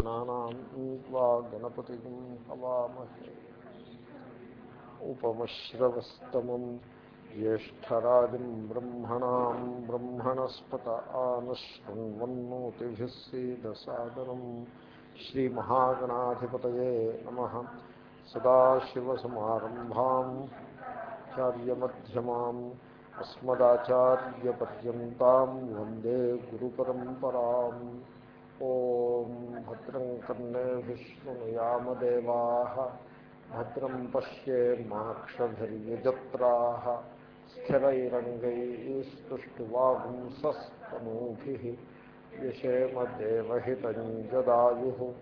गणानान्त्वा गणपतिं हवामहे उपमश्रवस्तमं ज्येष्ठराजं ब्रह्मणां ब्रह्मणस्पत आनशृण्वन्नोतिभिः सीदसादरं श्रीमहागणाधिपतये नमः सदाशिवसमारम्भाम् आचार्यमध्यमाम् अस्मदाचार्यपर्यन्तां वन्दे गुरुपरम्पराम् ॐ भद्रं कर्णेभिः शृणुयामदेवाः भद्रं पश्येन्माक्षभिर्यजत्राः स्थिरैरङ्गैस्तुष्टुवागुंसस्तनूभिः यशेमदेवहितं जदायुः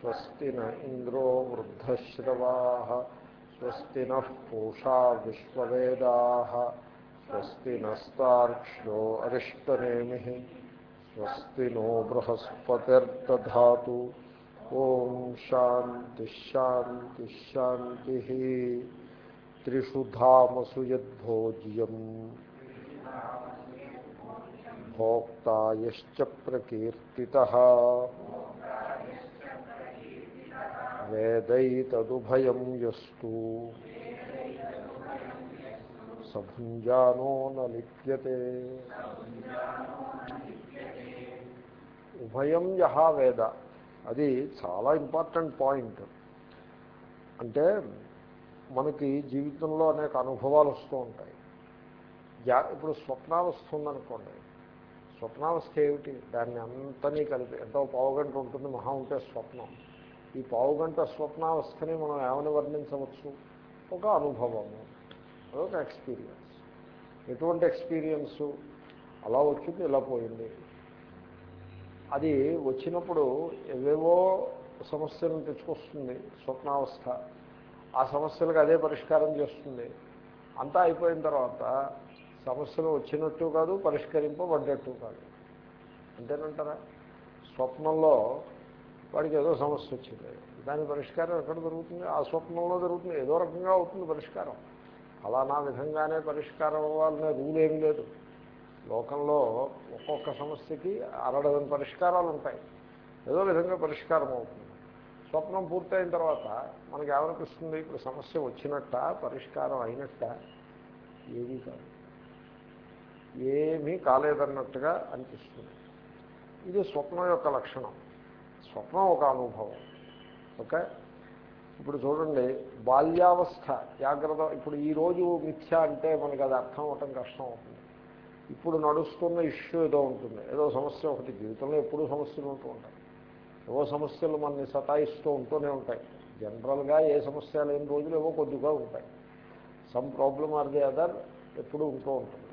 स्वस्ति न इन्द्रो वृद्धश्रवाः, स्वस्ति नः पूषा विश्ववेदाः, स्वस्ति नस्तार्क्ष्यो अरिष्टनेमिः। स्वस्ति नो बृहस्पतिर्दधा ओं शांति शांति शांति त्रिषु धामसु यद्भोज्यम। भोक्ता प्रकर्ति वेदैतदुभयं यस्तु। न लिप्यते। ఉభయం యహ వేద. అది చాలా ఇంపార్టెంట్ పాయింట్. అంటే మనకి జీవితంలో అనేక అనుభవాలు వస్తూ ఉంటాయి. జా ఇప్పుడు స్వప్నావస్థ ఉందనుకోండి. స్వప్నావస్థ ఏమిటి? దాన్ని అంతనీ కలిపి ఎంతో పావుగంట ఉంటుంది మహా ఉంటే స్వప్నం. ఈ పావుగంట స్వప్నావస్థని మనం ఏమని వర్ణించవచ్చు? ఒక అనుభవము అదొక ఎక్స్పీరియన్స్. ఎటువంటి ఎక్స్పీరియన్సు? అలా వచ్చింది ఇలా పోయింది. అది వచ్చినప్పుడు ఏవేవో సమస్యలను తెచ్చుకొస్తుంది స్వప్నావస్థ. ఆ సమస్యలకు అదే పరిష్కారం చేస్తుంది. అంతా అయిపోయిన తర్వాత సమస్యలు వచ్చినట్టు కాదు పరిష్కరింపబడ్డట్టు కాదు. అంతేనంటారా? స్వప్నంలో వాడికి ఏదో సమస్య వచ్చింది. దాని పరిష్కారం ఎక్కడ దొరుకుతుంది? ఆ స్వప్నంలో జరుగుతుంది ఏదో రకంగా అవుతుంది పరిష్కారం. ఫలానా విధంగానే పరిష్కారం అవ్వాలనే రూల్ ఏం లేదు. లోకంలో ఒక్కొక్క సమస్యకి అరడదని పరిష్కారాలు ఉంటాయి ఏదో విధంగా పరిష్కారం అవుతుంది. స్వప్నం పూర్తయిన తర్వాత మనకి ఏమనిపిస్తుంది ఇప్పుడు సమస్య వచ్చినట్ట? పరిష్కారం అయినట్ట? ఏమీ కాదు. ఏమీ కాలేదన్నట్టుగా అనిపిస్తుంది. ఇది స్వప్నం యొక్క లక్షణం. స్వప్నం ఒక అనుభవం. ఓకే? ఇప్పుడు చూడండి బాల్యావస్థ జాగ్రత్త. ఇప్పుడు ఈరోజు మిథ్య అంటే మనకి అది అర్థం అవటం కష్టం అవుతుంది. ఇప్పుడు నడుస్తున్న ఇష్యూ ఏదో ఉంటుంది. ఏదో సమస్య ఒకటి జీవితంలో ఎప్పుడూ సమస్యలు ఉంటూ ఉంటాయి. ఏవో సమస్యలు మనల్ని సతాయిస్తూ ఉంటూనే ఉంటాయి. జనరల్గా ఏ సమస్య లేని రోజులు ఏవో కొద్దిగా ఉంటాయి. Some problem are the other ఎప్పుడూ ఉంటూ ఉంటుంది.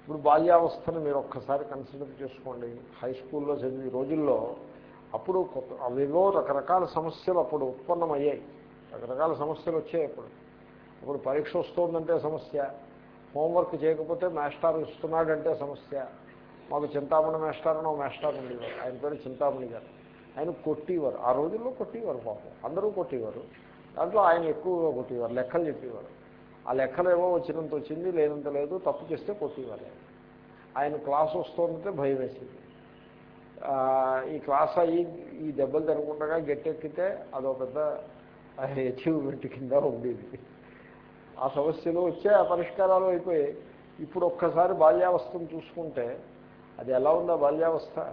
ఇప్పుడు బాల్యావస్థను మీరు ఒక్కసారి కన్సిడర్ చేసుకోండి. హై స్కూల్లో చదివే రోజుల్లో అప్పుడు కొత్త అవేవో రకరకాల సమస్యలు అప్పుడు ఉత్పన్నమయ్యాయి. రకరకాల సమస్యలు వచ్చాయి అప్పుడు. అప్పుడు పరీక్ష వస్తుందంటే సమస్య. హోంవర్క్ చేయకపోతే మాస్టర్ ఇస్తున్నాడంటే సమస్య. మాకు చింతామణి మాస్టర్ అని మాస్టర్ ఉండేవారు. ఆయన పేరు చింతామణి గారు. ఆయన కొట్టేవారు. ఆ రోజుల్లో కొట్టేవారు పాపం. అందరూ కొట్టేవారు. దాంట్లో ఆయన ఎక్కువగా కొట్టేవారు. లెక్కలు చెప్పేవారు. ఆ లెక్కలు ఏమో వచ్చినంత వచ్చింది లేనంత లేదు. తప్పు చేస్తే కొట్టేవారు ఆయన. క్లాస్ వస్తుందంటే భయం వేసింది. ఈ క్లాస్ అయ్యి ఈ దెబ్బలు తినకుండా గట్టెక్కితే అదో పెద్ద అచీవ్మెంట్ కింద ఉండేది. ఆ సమస్యలు వచ్చే ఆ పరిష్కారాలు అయిపోయి ఇప్పుడు ఒక్కసారి బాల్యావస్థను చూసుకుంటే అది ఎలా ఉందా బాల్యావస్థ?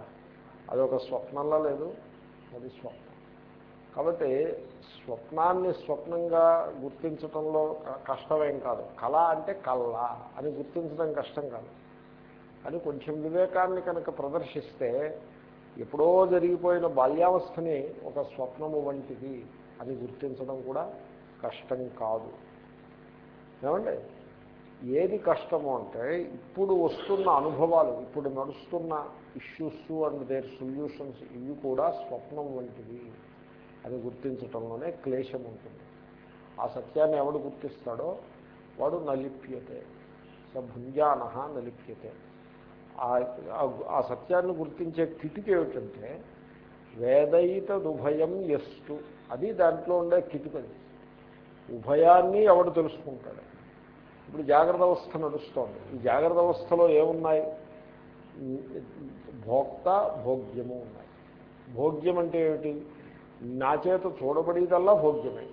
అదొక స్వప్నంలా లేదు అది స్వప్నం. కాబట్టి స్వప్నాన్ని స్వప్నంగా గుర్తించడంలో కష్టమేం కాదు. కళ అంటే కళ్ళ అని గుర్తించడం కష్టం కాదు. అని కొంచెం వివేకాన్ని కనుక ప్రదర్శిస్తే ఎప్పుడో జరిగిపోయిన బాల్యావస్థని ఒక స్వప్నము వంటిది. అని గుర్తించడం కూడా కష్టం కాదు. ఏమండి? ఏది కష్టము అంటే ఇప్పుడు వస్తున్న అనుభవాలు ఇప్పుడు నడుస్తున్న ఇష్యూస్ అండ్ దేర్ సొల్యూషన్స్ ఇవి కూడా స్వప్నం వంటివి. అని గుర్తించటంలోనే క్లేశం ఉంటుంది. ఆ సత్యాన్ని ఎవడు గుర్తిస్తాడో? వాడు నలిప్యతే. స భుంజాన నలిప్యతే. ఆ సత్యాన్ని గుర్తించే కిటికి ఏమిటంటే వేదయితదుభయం ఎస్టు అది దాంట్లో ఉండే కిటికది ఉభయాన్ని ఎవడు తెలుసుకుంటాడు? ఇప్పుడు జాగ్రత్త అవస్థ నడుస్తోంది. ఈ జాగ్రత్త అవస్థలో ఏమున్నాయి? భోక్త భోగ్యము ఉన్నాయి. భోగ్యం అంటే ఏమిటి? నా చేత చూడబడేదల్లా భోగ్యమే.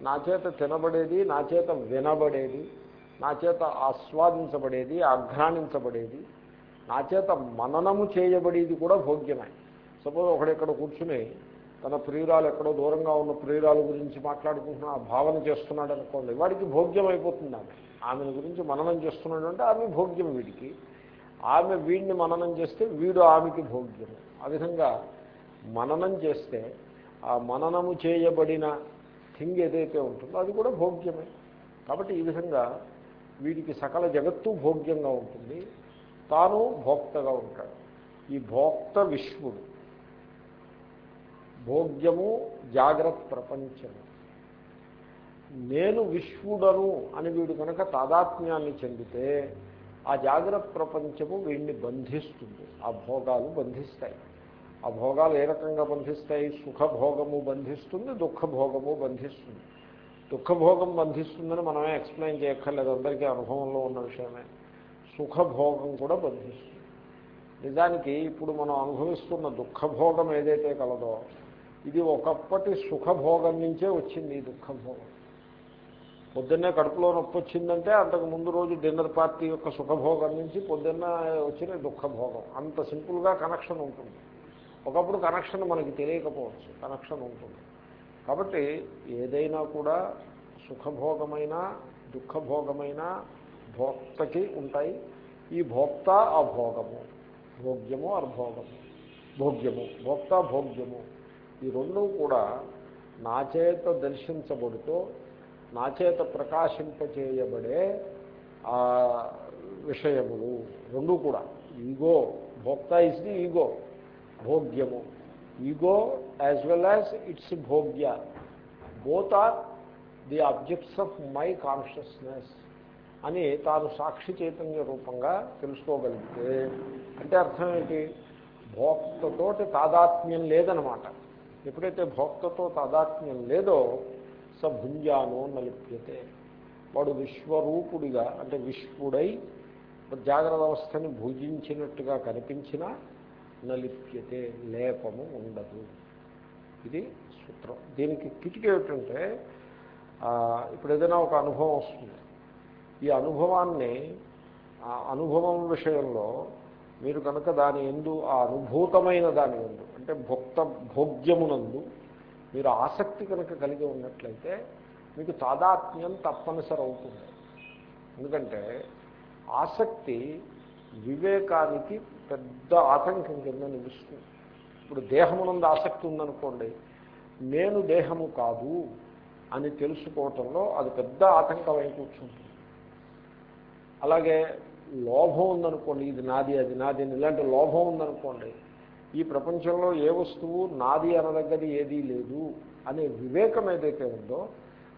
నా చేత తినబడేది నా చేత వినబడేది నా చేత ఆస్వాదించబడేది ఆఘ్రానించబడేది నా చేత మననము చేయబడేది కూడా భోగ్యమే. సపోజ్ ఒకడెక్కడ కూర్చుని తన ప్రియురాలు ఎక్కడో దూరంగా ఉన్న ప్రియురాలు గురించి మాట్లాడుకుంటున్న ఆ భావన చేస్తున్నాడు అనుకోండి వాడికి భోగ్యం అయిపోతుంది ఆమె. ఆమెను గురించి మననం చేస్తున్నాడు అంటే ఆమె భోగ్యం వీడికి. ఆమె వీడిని మననం చేస్తే వీడు ఆమెకి భోగ్యం. ఆ విధంగా మననం చేస్తే ఆ మననము చేయబడిన థింగ్ ఏదైతే ఉంటుందో అది కూడా భోగ్యమే. కాబట్టి ఈ విధంగా వీడికి సకల జగత్తు భోగ్యంగా ఉంటుంది. తాను భోక్తగా ఉంటాడు. ఈ భోక్త విశ్వడు భోగ్యము జాగ్రత్త ప్రపంచము. నేను విశ్వడను అని వీడు కనుక తాదాత్మ్యాన్ని చెందితే ఆ జాగ్రత్త ప్రపంచము వీడిని బంధిస్తుంది. ఆ భోగాలు బంధిస్తాయి. ఆ భోగాలు ఏ రకంగా బంధిస్తాయి? సుఖభోగము బంధిస్తుంది దుఃఖభోగము బంధిస్తుంది. దుఃఖభోగం బంధిస్తుందని మనమే ఎక్స్ప్లెయిన్ చేయక్కర్లేదు. అందరికీ అనుభవంలో ఉన్న విషయమే. సుఖభోగం కూడా బంధిస్తుంది. నిజానికి ఇప్పుడు మనం అనుభవిస్తున్న దుఃఖభోగం ఏదైతే కలదో ఇది ఒకప్పటి సుఖభోగం నుంచే వచ్చింది ఈ దుఃఖభోగం. పొద్దున్నే కడుపులో నొప్పి వచ్చిందంటే అంతకు ముందు రోజు డిన్నర్ పార్టీ యొక్క సుఖభోగం నుంచి పొద్దున్న వచ్చిన దుఃఖభోగం. అంత సింపుల్గా కనెక్షన్ ఉంటుంది. ఒకప్పుడు కనెక్షన్ మనకి తెలియకపోవచ్చు. కనెక్షన్ ఉంటుంది. కాబట్టి ఏదైనా కూడా సుఖభోగమైన దుఃఖభోగమైన భోక్తకి ఉంటాయి. ఈ భోక్త ఆ భోగము భోగ్యము అర్భోగము. భోగ్యము. భోక్త భోగ్యము. ఈ రెండు కూడా నా చేత దర్శించబడుతూ నా చేత ప్రకాశింపచేయబడే విషయములు రెండు కూడా. ఈగో భోక్త is the ego భోగ్యము. Ego as well as it's భోగ్య. Both are the objects of my consciousness అని తాను సాక్షి చైతన్య రూపంగా తెలుసుకోగలిగితే అంటే అర్థం ఏంటి? భోక్తతోటి తాదాత్మ్యం లేదనమాట. ఎప్పుడైతే భోక్తతో తాదాత్మ్యం లేదో స భుంజానో నలిప్యతే. వాడు విశ్వరూపుడిగా అంటే విశ్వడై జాగ్రత్త అవస్థని భుజించినట్టుగా కనిపించినా నలిప్యతే లేపము ఉండదు. ఇది సూత్రం. దీనికి కిటికీ ఏమిటంటే ఇప్పుడు ఏదైనా ఒక అనుభవం వస్తుంది. ఈ అనుభవాన్ని ఆ అనుభవం విషయంలో మీరు కనుక దాని ఎందు ఆ అనుభూతమైన దాని ఎందు అంటే భోక్త భోగ్యమునందు మీరు ఆసక్తి కనుక కలిగి ఉన్నట్లయితే మీకు తాదాత్మ్యం తప్పనిసరి అవుతుంది ఎందుకంటే ఆసక్తి వివేకానికి పెద్ద ఆటంకం కింద నిలుస్తుంది. ఇప్పుడు దేహమునందు ఆసక్తి ఉందనుకోండి నేను దేహము కాదు అని తెలుసుకోవటంలో అది పెద్ద ఆటంకం అయి కూర్చుంటుంది. అలాగే లోభం ఉందనుకోండి ఇది నాది అది నాది ఇలాంటి లోభం ఉందనుకోండి ఈ ప్రపంచంలో ఏ వస్తువు నాది అనదగ్గది ఏదీ లేదు అనే వివేకం ఏదైతే ఉందో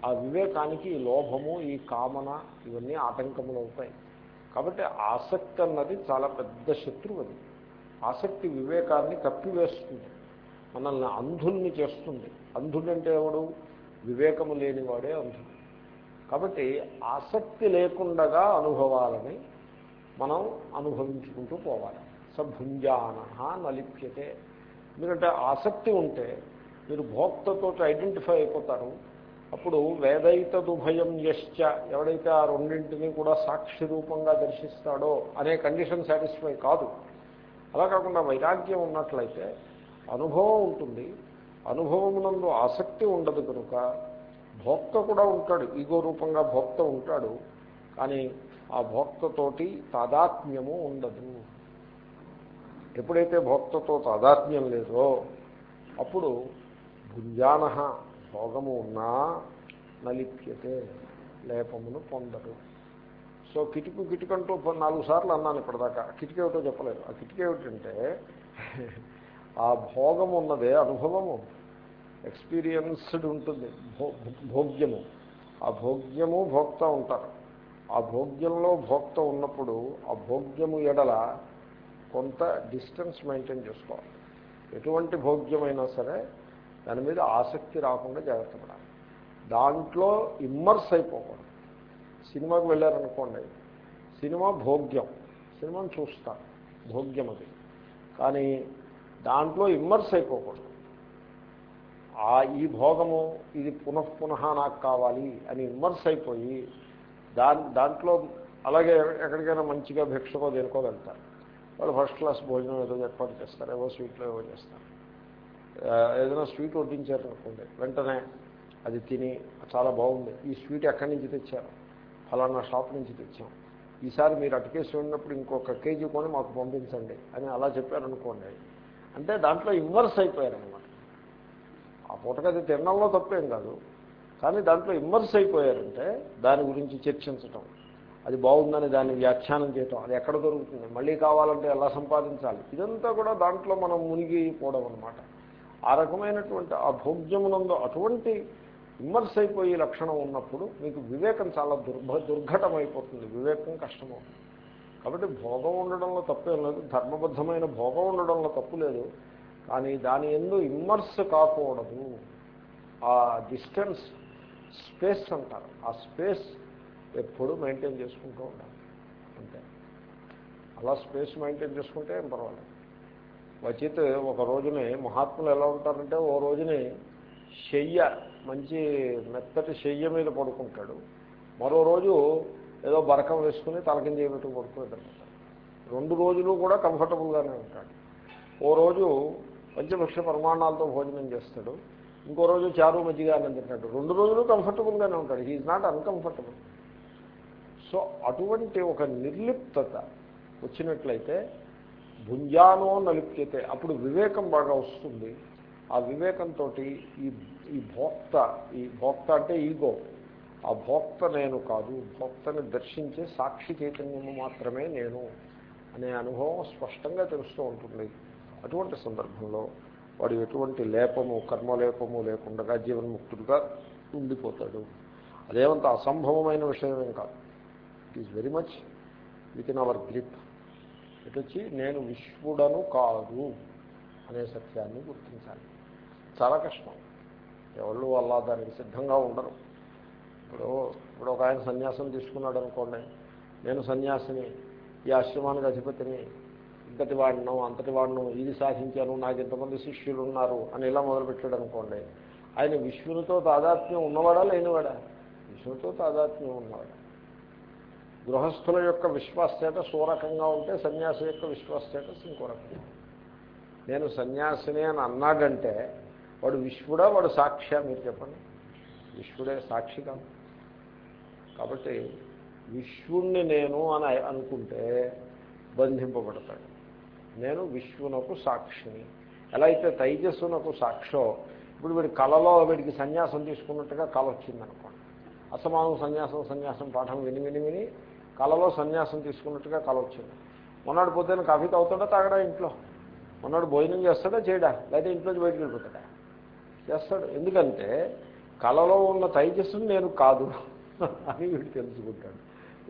ఆ వివేకానికి ఈ లోభము ఈ కామన ఇవన్నీ ఆటంకములు అవుతాయి. కాబట్టి ఆసక్తి అన్నది చాలా పెద్ద శత్రువు అది. ఆసక్తి వివేకాన్ని కప్పివేస్తుంది. మనల్ని అంధుల్ని చేస్తుంది. అంధుడంటే ఎవడు? వివేకము లేనివాడే అంధుడు. కాబట్టి ఆసక్తి లేకుండగా అనుభవాలని మనం అనుభవించుకుంటూ పోవాలి. సభుంజాన నలిప్యతే. ఎందుకంటే ఆసక్తి ఉంటే మీరు భోక్తతో ఐడెంటిఫై అయిపోతారు. అప్పుడు వేదైతదుభయం యశ్చ ఎవడైతే ఆ రెండింటినీ కూడా సాక్షి రూపంగా దర్శిస్తాడో అనే కండిషన్ సాటిస్ఫై కాదు. అలా కాకుండా వైరాగ్యం ఉన్నట్లయితే అనుభవం ఉంటుంది. అనుభవమునందు ఆసక్తి ఉండదు కనుక భోక్త కూడా ఉంటాడు. ఈగో రూపంగా భోక్త ఉంటాడు. కానీ ఆ భోక్తతోటి తాదాత్మ్యము ఉండదు. ఎప్పుడైతే భోక్తతో తాదాత్మ్యం లేదో అప్పుడు భుంజాన భోగము ఉన్నా నలిప్యతే లేపమును పొందడు సో కిటికు కిటికంటూ నాలుగు సార్లు అన్నాను ఇప్పటిదాకా. కిటికీ ఏమిటో చెప్పలేదు. ఆ కిటికీ ఏమిటంటే ఆ భోగం ఉన్నదే అనుభవము. ఎక్స్పీరియన్స్డ్ ఉంటుంది. భోగ్యము. ఆ భోగ్యము భోక్త ఉంటారు. ఆ భోగ్యంలో భోక్త ఉన్నప్పుడు ఆ భోగ్యము ఎడల కొంత డిస్టెన్స్ మెయింటైన్ చేసుకోవాలి. ఎటువంటి భోగ్యమైనా సరే దాని మీద ఆసక్తి రాకుండా జాగ్రత్త పడాలి. దాంట్లో ఇమ్మర్స్ అయిపోకూడదు. సినిమాకి వెళ్ళారనుకోండి సినిమా భోగ్యం సినిమాను చూస్తాను భోగ్యం అది. కానీ దాంట్లో ఇమ్మర్స్ అయిపోకూడదు. ఆ ఈ భోగము ఇది పునఃపునః నాకు కావాలి అని ఇమ్మర్స్ అయిపోయి దాని దాంట్లో అలాగే ఎక్కడికైనా మంచిగా భిక్షకో దేనికో వెళ్తారు. వాళ్ళు ఫస్ట్ క్లాస్ భోజనం ఏదో ఏర్పాటు చేస్తారు ఏవో స్వీట్లో ఏవో చేస్తారు. ఏదైనా స్వీట్ వడ్డించారు అనుకోండి వెంటనే అది తిని చాలా బాగుంది. ఈ స్వీట్ ఎక్కడి నుంచి తెచ్చారు? ఫలానా షాప్ నుంచి తెచ్చాం. ఈసారి మీరు అటుకేసి ఉన్నప్పుడు ఇంకొక కేజీ కొని మాకు పంపించండి అని అలా చెప్పారనుకోండి. అంటే దాంట్లో ఇమ్మర్స్ అయిపోయారనమాట ఆ పూటకది తినడంలో తప్పేం కాదు. కానీ దాంట్లో ఇమ్మర్స్ అయిపోయారంటే దాని గురించి చర్చించటం అది బాగుందని దాన్ని వ్యాఖ్యానం చేయటం అది ఎక్కడ దొరుకుతుంది మళ్ళీ కావాలంటే ఎలా సంపాదించాలి ఇదంతా కూడా దాంట్లో మనం మునిగిపోవడం అనమాట ఆ రకమైనటువంటి ఆ భోగ్యమునందు అటువంటి ఇమ్మర్స్ అయిపోయే లక్షణం ఉన్నప్పుడు మీకు వివేకం చాలా దుర్భ దుర్ఘటమైపోతుంది వివేకం కష్టమవుతుంది. కాబట్టి భోగం ఉండడంలో తప్పేం లేదు ధర్మబద్ధమైన భోగం ఉండడంలో తప్పు లేదు కానీ దాని ఎందు ఇమ్మర్స్ కాకూడదు. ఆ డిస్టెన్స్ స్పేస్ అంటారు. ఆ స్పేస్ ఎప్పుడు మెయింటైన్ చేసుకుంటూ ఉండాలి. అంతే. అలా స్పేస్ మెయింటైన్ చేసుకుంటే ఏం పర్వాలేదు. వచిత్ ఒక రోజుని మహాత్ములు ఎలా ఉంటారంటే ఓ రోజుని శయ్య మంచి మెత్తటి శయ్య మీద పడుకుంటాడు. మరో రోజు ఏదో బరకం వేసుకుని తలకింద చేయబెట్టుకు పడుకుంటాడు రెండు రోజులు కూడా కంఫర్టబుల్గానే ఉంటాడు. ఓ రోజు పంచభక్ష ప్రమాణాలతో భోజనం చేస్తాడు. ఇంకో రోజు చారు మజ్జిగ అన్నం తింటాడు రెండు రోజులు కంఫర్టబుల్గానే ఉంటాడు. హీఈ్ నాట్ అన్కంఫర్టబుల్ సో అటువంటి ఒక నిర్లిప్తత వచ్చినట్లయితే భుంజానో నలిప్తే అప్పుడు వివేకం బాగా వస్తుంది. ఆ వివేకంతో ఈ ఈ భోక్త ఈ భోక్త అంటే ఈగో. ఆ భోక్త నేను కాదు. భోక్తని దర్శించే సాక్షి చైతన్యము మాత్రమే నేను అనే అనుభవం స్పష్టంగా తెలుస్తూ ఉంటుంది. అటువంటి సందర్భంలో వాడు ఎటువంటి లేపము కర్మలేపము లేకుండా జీవన్ముక్తుడుగా ఉండిపోతాడు. అదేమంత అసంభవమైన విషయమేం కాదు. It is very much within our grip ఇటు వచ్చి నేను విశ్వడను కాదు అనే సత్యాన్ని గుర్తించాలి. చాలా కష్టం. ఎవళ్ళు అలా దానికి సిద్ధంగా ఉండరు. ఇప్పుడు ఇప్పుడు ఒక ఆయన సన్యాసం తీసుకున్నాడు అనుకోండి నేను సన్యాసిని ఈ ఆశ్రమానికి అధిపతిని ఇంతటి వాడిను అంతటి వాడిను ఇది సాధించాను నాకు ఇంతమంది శిష్యులు ఉన్నారు అని ఇలా మొదలుపెట్టాడు అనుకోండి. ఆయన విష్ణునితో తాదాత్మ్యం ఉన్నవాడా లేనివాడా? విష్ణుతో తాదాత్మ్యం ఉన్నవాడా. గృహస్థుల యొక్క విశ్వాస స్టేటస్ ఓ రకంగా ఉంటే సన్యాసి యొక్క విశ్వాస స్టేటస్ ఇంకో రకంగా నేను సన్యాసిని అని అన్నాడంటే వాడు విశ్వడా వాడు సాక్ష్య? మీరు చెప్పండి. విశ్వడే సాక్షి కాదు. కాబట్టి విశ్వుణ్ణి నేను అని అనుకుంటే బంధింపబడతాడు. నేను విశ్వనకు సాక్షిని. ఎలా అయితే తైజస్సునకు సాక్షో ఇప్పుడు వీడి కళలో వీడికి సన్యాసం తీసుకున్నట్టుగా కళ వచ్చిందనుకోండి అసమానం సన్యాసం సన్యాసం పాఠం విని విని విని కళలో సన్యాసం తీసుకున్నట్టుగా కళ వచ్చింది మొన్నటి పొద్దున్న కాఫీ తాగుతాడా తాగడా ఇంట్లో? మొన్నడు భోజనం చేస్తాడా చేయడా? లేదా ఇంట్లోంచి బయటకు వెళ్ళిపోతాడా? చేస్తాడు. ఎందుకంటే కళలో ఉన్న తైజస్సును నేను కాదు అని వీడు తెలుసుకుంటాడు.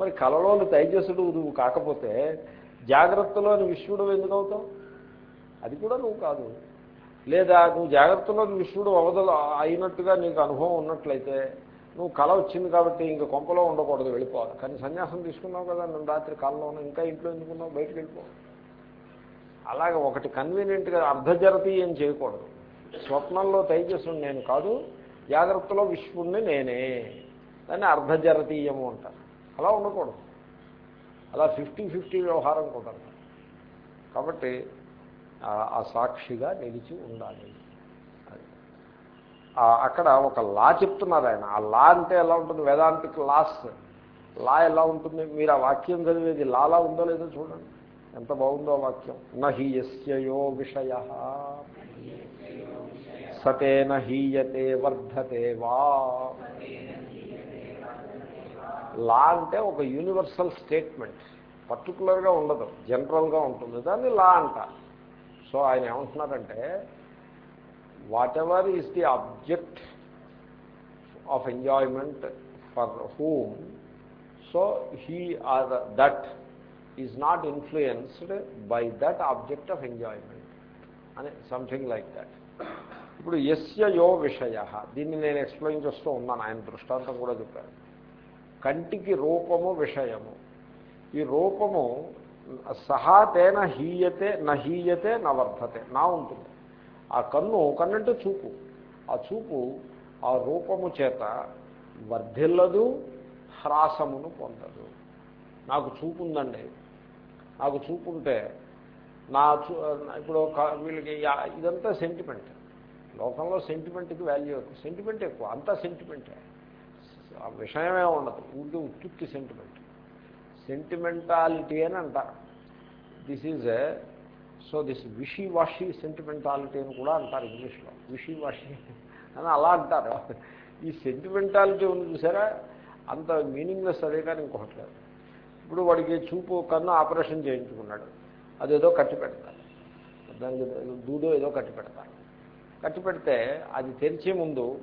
మరి కళలోని తైజస్సుడు నువ్వు కాకపోతే జాగ్రత్తలోని విష్ణుడు ఎందుకు అవుతావు అది కూడా నువ్వు కాదు. లేదా నువ్వు జాగ్రత్తలోని విష్ణుడు అవదల అయినట్టుగా నీకు అనుభవం ఉన్నట్లయితే నువ్వు కళ వచ్చింది కాబట్టి ఇంక కొంపలో ఉండకూడదు వెళ్ళిపోవాలి కానీ సన్యాసం తీసుకున్నావు కదా నేను రాత్రి కళలో ఇంకా ఇంట్లో ఎందుకున్నావు బయటకు వెళ్ళిపోవాలి అలాగే ఒకటి కన్వీనియంట్గా అర్ధజరతి ఏం చేయకూడదు. స్వప్నంలో తైజస్సుని నేను కాదు జాగ్రత్తలో విష్ణుణ్ణి నేనే. దాన్ని అర్ధజరతీయము అంటారు. అలా ఉండకూడదు. అలా ఫిఫ్టీ ఫిఫ్టీ వ్యవహారం కుదరదు. కాబట్టి ఆ సాక్షిగా నిలిచి ఉండాలి. అక్కడ ఒక లా చెప్తున్నారు ఆయన. ఆ లా అంటే ఎలా ఉంటుంది? వేదాంతిక్ లాస్. లా ఎలా ఉంటుంది? మీరు ఆ వాక్యం చదివేది లాలా ఉందో లేదో చూడండి. ఎంత బాగుందో ఆ వాక్యం. నహి యస్యయో విషయ. సతేన హీయతే వర్ధతే వా. లా అంటే ఒక యూనివర్సల్ స్టేట్మెంట్ పర్టికులర్గా ఉండదు. జనరల్గా ఉంటుంది. దాన్ని లా అంటారు సో ఆయన ఏమంటున్నారంటే whatever is the object of enjoyment for whom so he are that is not influenced by that object of enjoyment అని సంథింగ్ లైక్ దట్ ఇప్పుడు ఎస్య యో విషయ. దీన్ని నేను ఎక్స్ప్లెయిన్ చేస్తూ ఉన్నాను. ఆయన దృష్టాంతం కూడా చెప్పారు. కంటికి రూపము విషయము. ఈ రూపము సహా తేన హీయతే నహీయతే నవర్ధతే నా ఉంటుంది. ఆ కన్ను కన్నంటే చూపు. ఆ చూపు ఆ రూపము చేత వర్ధిల్లదు హ్రాసమును పొందదు. నాకు చూపు ఉందండి నాకు చూపు ఉంటే నా చూ ఇప్పుడు వీళ్ళకి ఇదంతా సెంటిమెంట్ లోకంలో సెంటిమెంట్కి వాల్యూ ఎక్కువ. సెంటిమెంట్ ఎక్కువ. అంతా సెంటిమెంటే ఆ విషయమే ఉండదు. ఊరికే ఉత్తుక్కి సెంటిమెంట్ సెంటిమెంటాలిటీ అని అంటారు. This is so this wishy washy sentimentality అని కూడా అంటారు ఇంగ్లీష్లో. విషీ వాషీ అని అలా అంటారు. ఈ సెంటిమెంటాలిటీ ఉంది చూసారా? అంత మీనింగ్లెస్ అదే కానీ ఇంకొకటి లేదు. ఇప్పుడు వాడికి చూపు కన్ను ఆపరేషన్ చేయించుకున్నాడు. అదేదో కట్టి పెడతారు. దానికి దూడో ఏదో కట్టి పెడతారు. కట్టి పెడితే అది తెరిచే ముందు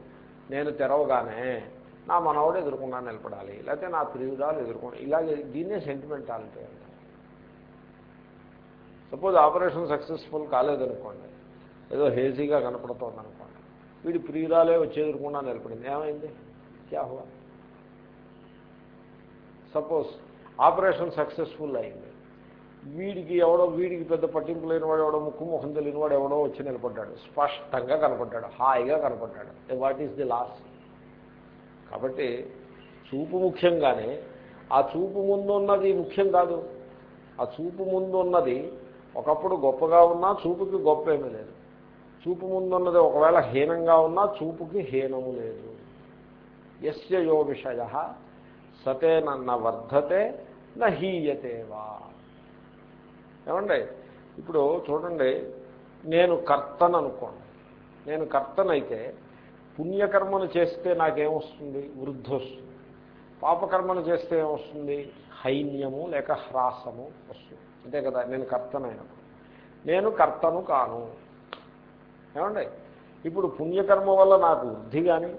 నేను తెరవగానే నా మనవాడు ఎదుర్కొన్నా నిలబడాలి లేకపోతే నా ప్రియురాలు ఎదుర్కొని ఇలాగే దీన్నే సెంటిమెంటాలిటీ అంటారు. సపోజ్ ఆపరేషన్ సక్సెస్ఫుల్ కాలేదనుకోండి ఏదో హేజీగా కనపడుతోంది అనుకోండి వీడి ప్రియురాలే వచ్చి ఎదుర్కొన్నా నిలబడింది. ఏమైంది? క్యాహువా సపోజ్ ఆపరేషన్ సక్సెస్ఫుల్ అయింది. వీడికి ఎవడో వీడికి పెద్ద పట్టింపు లేనివాడు ఎవడో ముక్కు ముఖం తెలియనివాడు ఎవడో వచ్చి నిలబడ్డాడు. స్పష్టంగా కనపడ్డాడు హాయిగా కనపడ్డాడు. వాట్ ఈస్ ది లాస్ట్ కాబట్టి చూపు ముఖ్యంగానే ఆ చూపు ముందు ఉన్నది ముఖ్యం కాదు. ఆ చూపు ముందు ఉన్నది ఒకప్పుడు గొప్పగా ఉన్నా చూపుకి గొప్ప ఏమీ లేదు. చూపు ముందున్నది ఒకవేళ హీనంగా ఉన్నా చూపుకి హీనము లేదు. ఎస్య యో విషయ సతేనన్న వర్ధతే నహీయతేవా ఏమండి? ఇప్పుడు చూడండి నేను కర్తను అనుకోండి నేను కర్తనైతే పుణ్యకర్మను చేస్తే నాకేమొస్తుంది? వృద్ధి వస్తుంది పాపకర్మను చేస్తే ఏమొస్తుంది? హైన్యము లేక హ్రాసము వస్తుంది. అంతే కదా నేను కర్తనైనప్పుడు. నేను కర్తను కాను. ఏమండి? ఇప్పుడు పుణ్యకర్మ వల్ల నాకు వృద్ధి కానీ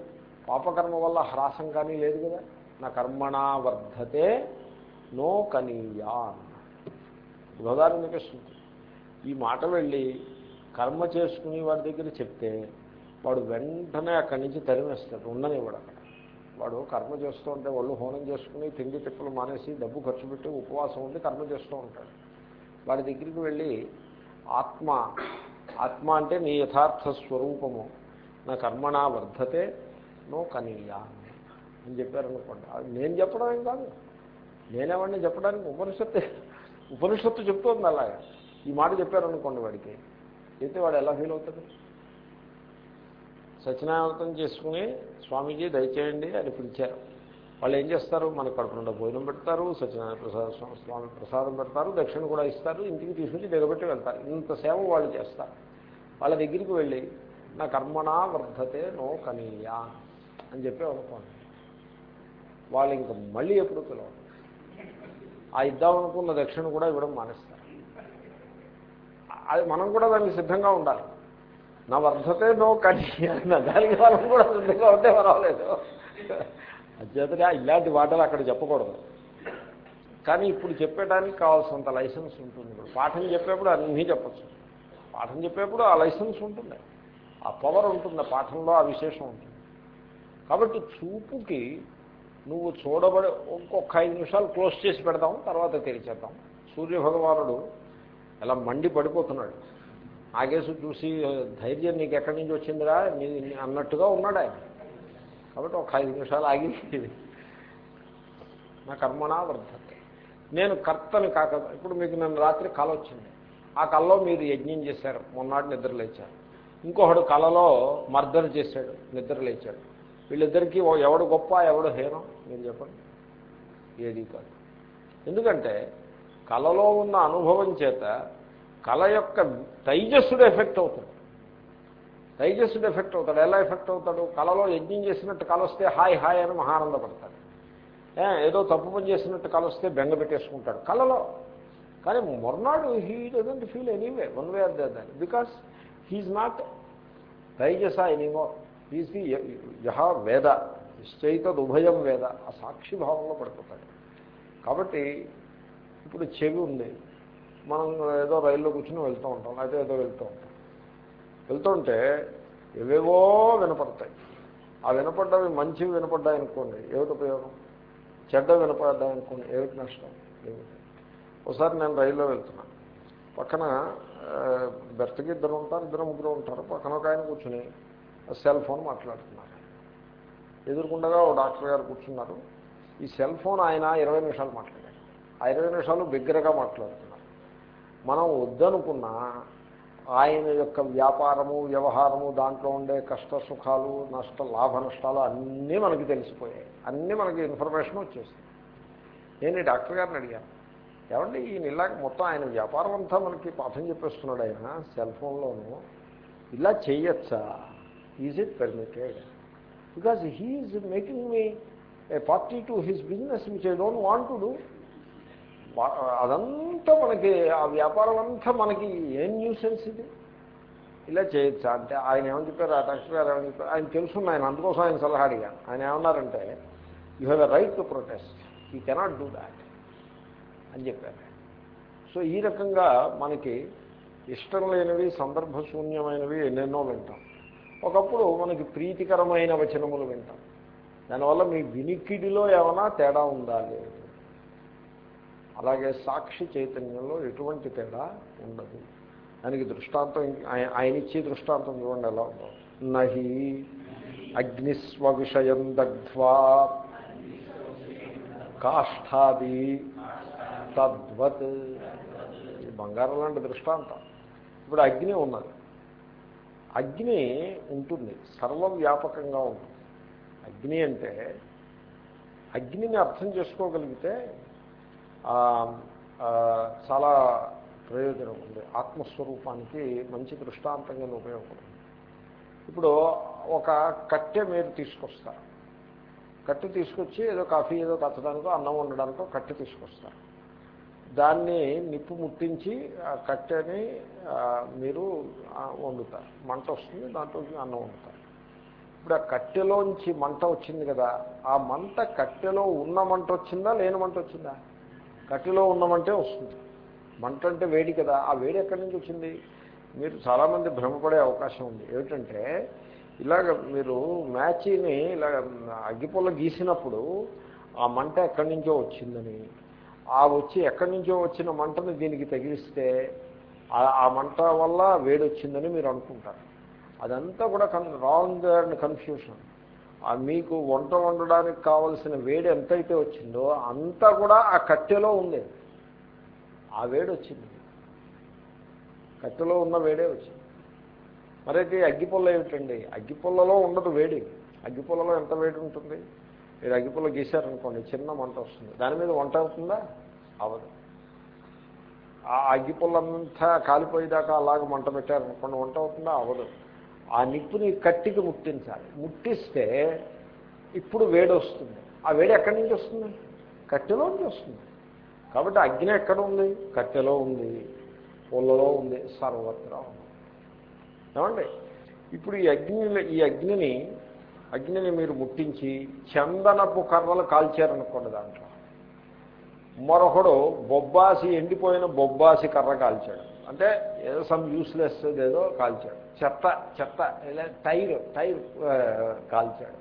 పాపకర్మ వల్ల హ్రాసం కానీ లేదు కదా. నా కర్మణా వర్ధతే నో కనీయాన్ బృహదారణ్యకృష్ణుడు ఈ మాట వెళ్ళి కర్మ చేసుకునే వాడి దగ్గర చెప్తే వాడు వెంటనే అక్కడి నుంచి తరిమేస్తాడు ఉండనివ్వడు అక్కడ. వాడు కర్మ చేస్తూ ఉంటే వాళ్ళు హోనం చేసుకుని తిండి తిప్పలు మానేసి డబ్బు ఖర్చు పెట్టి ఉపవాసం ఉండి కర్మ చేస్తూ ఉంటాడు. వాడి దగ్గరికి వెళ్ళి ఆత్మ ఆత్మ అంటే నీ యథార్థ స్వరూపము. నా కర్మణా వర్ధతే నో కనీయా అని చెప్పారనుకోండి. అది నేను చెప్పడం ఏం కాదు. నేనేవాడిని చెప్పడానికి ఉపనిషత్తు ఉపనిషత్తు చెప్తోంది అలాగే. ఈ మాట చెప్పారనుకోండి వాడికి. అయితే వాడు ఎలా ఫీల్ అవుతాడు? సత్యనారాయణతం చేసుకుని స్వామీజీ దయచేయండి అని పిలిచారు. వాళ్ళు ఏం చేస్తారు? మన కడుపునుండ భోజనం పెడతారు సత్యనారాయణ ప్రసాద స్వామి ప్రసాదం పెడతారు దక్షిణ కూడా ఇస్తారు ఇంటికి తీసుకొచ్చి దిగబెట్టి వెళ్తారు. ఇంత సేవ వాళ్ళు చేస్తారు. వాళ్ళ దగ్గరికి వెళ్ళి నా కర్మణా వర్ధతే నో కనీయా అని చెప్పి అనుకోండి వాళ్ళు ఇంక మళ్ళీ ఎప్పుడు పిలవరు. ఆ ఇద్దామనుకున్న దక్షిణ కూడా ఇవ్వడం మానేస్తారు. అది మనం కూడా దానికి సిద్ధంగా ఉండాలి. నా వర్ధతే నో కనీయా దానికి మనం కూడా సిద్ధంగా ఉంటే పర్వాలేదు. అధ్యతగా ఇలాంటి మాటలు అక్కడ చెప్పకూడదు. కానీ ఇప్పుడు చెప్పడానికి కావాల్సినంత లైసెన్స్ ఉంటుంది. ఇప్పుడు పాఠం చెప్పేప్పుడు అన్నీ చెప్పచ్చు. పాఠం చెప్పేప్పుడు ఆ లైసెన్స్ ఉంటుంది. ఆ పవర్ ఉంటుంది. ఆ పాఠంలో ఆ విశేషం ఉంటుంది. కాబట్టి చూపుకి నువ్వు చూడబడి ఇంకొక ఐదు నిమిషాలు క్లోజ్ చేసి పెడదాం తర్వాత తెరిచేద్దాం. సూర్యభగవానుడు ఎలా మండి పడిపోతున్నాడు. ఆగేసు చూసి ధైర్యం నీకు ఎక్కడి నుంచి వచ్చిందిరా? నీ అన్నట్టుగా ఉన్నాడు ఆయన. కాబట్టి ఒక ఐదు నిమిషాలు ఆగి నా కర్మణా వర్ధతే. నేను కర్తను కాక ఇప్పుడు మీకు నన్ను రాత్రి కళ వచ్చింది. ఆ కళలో మీరు యజ్ఞం చేశారు. మొన్నటి నిద్ర లేచారు ఇంకొకడు కళలో మర్దన చేశాడు. నిద్ర లేచాడు. వీళ్ళిద్దరికీ ఓ- ఎవడు గొప్ప ఎవడు హీనం? మీరు చెప్పండి. ఏది కాదు. ఎందుకంటే కళలో ఉన్న అనుభవం చేత కళ యొక్క తైజస్సుడు ఎఫెక్ట్ అవుతాడు. తైజస్సుడు ఎఫెక్ట్ అవుతాడు. ఎలా ఎఫెక్ట్ అవుతాడు? కళలో యజ్ఞం చేసినట్టు కలొస్తే హాయ్ హాయ్ అని మహానందపడతాడు. ఏ, ఏదో తప్పు పని చేసినట్టు కలొస్తే బెంగ పెట్టేసుకుంటాడు. కళలో. కానీ మొర్నాడు he doesn't feel anyway one way or than because he not తైజస anymore he's the యహ వేద. నిశ్చయితద్ ఉభయం వేద. ఆ సాక్షి భావంలో పడిపోతాడు. కాబట్టి ఇప్పుడు చెవి ఉంది. మనం ఏదో రైల్లో కూర్చుని వెళ్తూ ఉంటాం లేకపోతే ఏదో వెళ్తూ ఉంటాం. వెళ్తుంటే ఏవేవో వినపడతాయి. ఆ వినపడ్డవి మంచివి వినపడ్డాయి అనుకోండి ఏమిటి ఉపయోగం? చెడ్డ వినపడ్డాయి అనుకోండి ఏమిటి నష్టం? ఏమిటి? ఒకసారి నేను రైల్లో వెళ్తున్నాను పక్కన బెర్త్కి ఇద్దరు ఉంటారు ఇద్దరు ముగ్గురు ఉంటారు. పక్కన ఒక ఆయన కూర్చుని సెల్ ఫోన్ మాట్లాడుతున్నారు. ఎదురుకుండగా ఓ డాక్టర్ గారు కూర్చున్నారు. ఈ సెల్ ఫోన్ ఆయన ఇరవై నిమిషాలు మాట్లాడారు. ఆ ఇరవై నిమిషాలు బిగ్గరగా మాట్లాడుతున్నారు. మనం వద్దనుకున్నా ఆయన యొక్క వ్యాపారము వ్యవహారము దాంట్లో ఉండే కష్ట సుఖాలు నష్ట లాభ నష్టాలు అన్నీ మనకి తెలిసిపోయాయి. అన్నీ మనకి ఇన్ఫర్మేషన్ వచ్చేసింది. నేను డాక్టర్ గారిని అడిగాను. ఏమంటే ఈయన ఇలాగ మొత్తం ఆయన వ్యాపారం అంతా మనకి పాఠం చెప్పేస్తున్నాడు ఆయన సెల్ ఫోన్లోనూ. ఇలా చేయొచ్చా? Is it permitted because he's making me a party to his business which I don't want to do అదంతా మనకి ఆ వ్యాపారం అంతా మనకి ఏం న్యూసెన్స్ ఇది? ఇలా చేయొచ్చా? అంటే ఆయన ఏమని చెప్పారు? ఆ డాక్టర్ గారు ఏమని చెప్పారు? ఆయన తెలుసున్న ఆయన అందుకోసం ఆయన సలహా అడిగాను. ఆయన ఏమన్నారంటే you have a right to protest you cannot do that అని చెప్పారు. సో ఈ రకంగా మనకి ఇష్టం లేనివి సందర్భశూన్యమైనవి ఎన్నెన్నో వింటాం. ఒకప్పుడు మనకి ప్రీతికరమైన వచనములు వింటాం. దానివల్ల మీ వినికిడిలో ఏమైనా తేడా ఉందా లేదు? అలాగే సాక్షి చైతన్యంలో ఎటువంటి తేడా ఉండదు. దానికి దృష్టాంతం ఆయన ఇచ్చే దృష్టాంతం చూడండి ఎలా ఉందో. నహి అగ్నిస్వ విషయం దగ్ధ్వా కాష్టాది తద్వత్. బంగారం లాంటి దృష్టాంతం. ఇప్పుడు అగ్ని ఉన్నది. అగ్ని ఉంటుంది సర్వవ్యాపకంగా ఉంటుంది. అగ్ని అంటే అగ్నిని అర్థం చేసుకోగలిగితే చాలా ప్రయోజనం ఉంది. ఆత్మస్వరూపానికి మంచి దృష్టాంతం కింద ఉపయోగపడుతుంది. ఇప్పుడు ఒక కట్టె మీరు తీసుకొస్తారు. కట్టె తీసుకొచ్చి ఏదో కాఫీ ఏదో కట్టడానికో అన్నం వండడానికో కట్టె తీసుకొస్తారు. దాన్ని నిప్పు ముట్టించి ఆ కట్టెని మీరు వండుతారు. మంట వస్తుంది దాంట్లో అన్నం వండుతారు. ఇప్పుడు ఆ కట్టెలోంచి మంట వచ్చింది కదా ఆ మంట కట్టెలో ఉన్న మంట వచ్చిందా లేని మంట వచ్చిందా? కట్టెలో ఉన్నమంటే వస్తుంది. మంట అంటే వేడి కదా. ఆ వేడి ఎక్కడి నుంచి వచ్చింది? మీరు చాలామంది భ్రమపడే అవకాశం ఉంది. ఏమిటంటే ఇలాగ మీరు మ్యాచ్ని ఇలాగ అగ్గిపుల్ల గీసినప్పుడు ఆ మంట ఎక్కడి నుంచో వచ్చిందని ఆ వచ్చి ఎక్కడి నుంచో వచ్చిన మంటని దీనికి తగిలిస్తే ఆ మంట వల్ల వేడి వచ్చిందని మీరు అనుకుంటారు. అదంతా కూడా కన్ రాంగ్ అండ్ కన్ఫ్యూషన్ మీకు వంట వండడానికి కావలసిన వేడి ఎంతైతే వచ్చిందో అంతా కూడా ఆ కట్టెలో ఉంది. ఆ వేడి వచ్చింది. కట్టెలో ఉన్న వేడే వచ్చింది. మరైతే అగ్గిపుల్ల ఏమిటండి? అగ్గిపుల్లలో ఉండదు వేడి. అగ్గిపుల్లలో ఎంత వేడి ఉంటుంది? మీరు అగ్గిపుల్ల గీశారనుకోండి చిన్న మంట వస్తుంది. దాని మీద వంట అవుతుందా? అవదు. ఆ అగ్గిపుల్లంతా కాలిపోయేదాకా అలాగ మంట పెట్టారనుకోండి వంట అవుతుందా? అవదు. ఆ నిప్పుని కట్టికి ముట్టించాలి. ముట్టిస్తే ఇప్పుడు వేడి వస్తుంది. ఆ వేడి ఎక్కడి నుంచి వస్తుంది? కట్టెలో నుంచి వస్తుంది. కాబట్టి అగ్ని ఎక్కడ ఉంది? కట్టెలో ఉంది. పొల్లలో ఉంది. సర్వత్రా ఉంది. ఏమండి? ఇప్పుడు ఈ అగ్ని ఈ అగ్నిని అగ్నిని మీరు ముట్టించి చందనపు కర్రలు కాల్చారనుకోండి దాంట్లో. మరొకడు బొబ్బాసి ఎండిపోయిన బొబ్బాసి కర్ర కాల్చాడు. అంటే ఏదో సమ్ యూస్లెస్ ఏదో కాల్చాడు. చెత్త చెత్త టైర్ టైర్ కాల్చాడు.